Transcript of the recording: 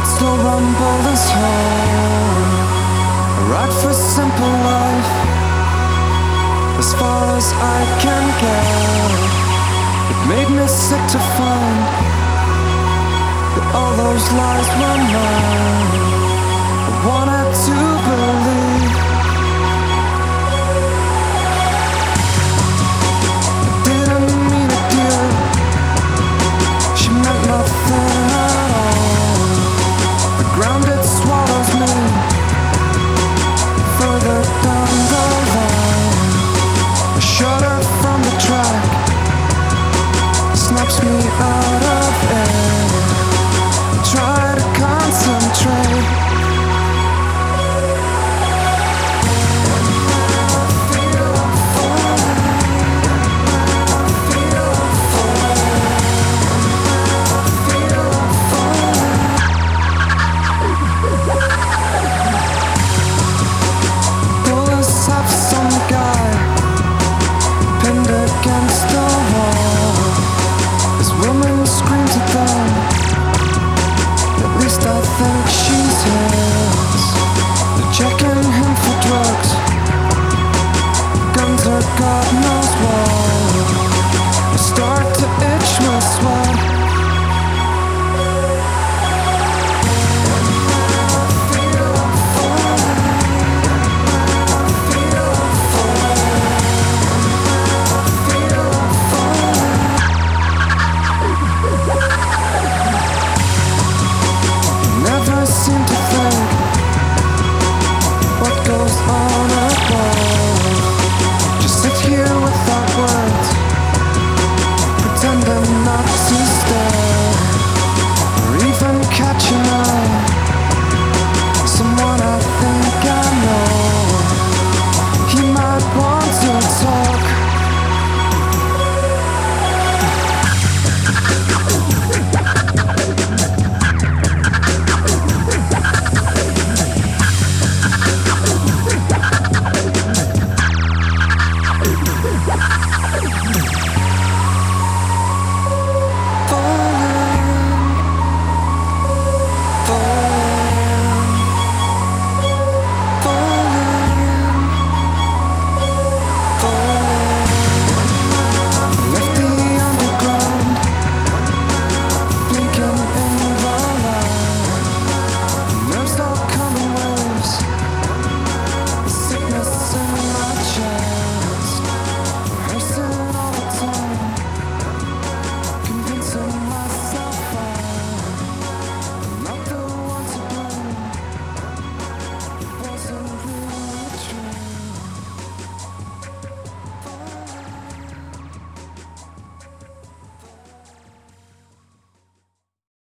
It's But rumble is home. A ride for simple life, as far as I can go. It made me sick to find that all those lies were mine.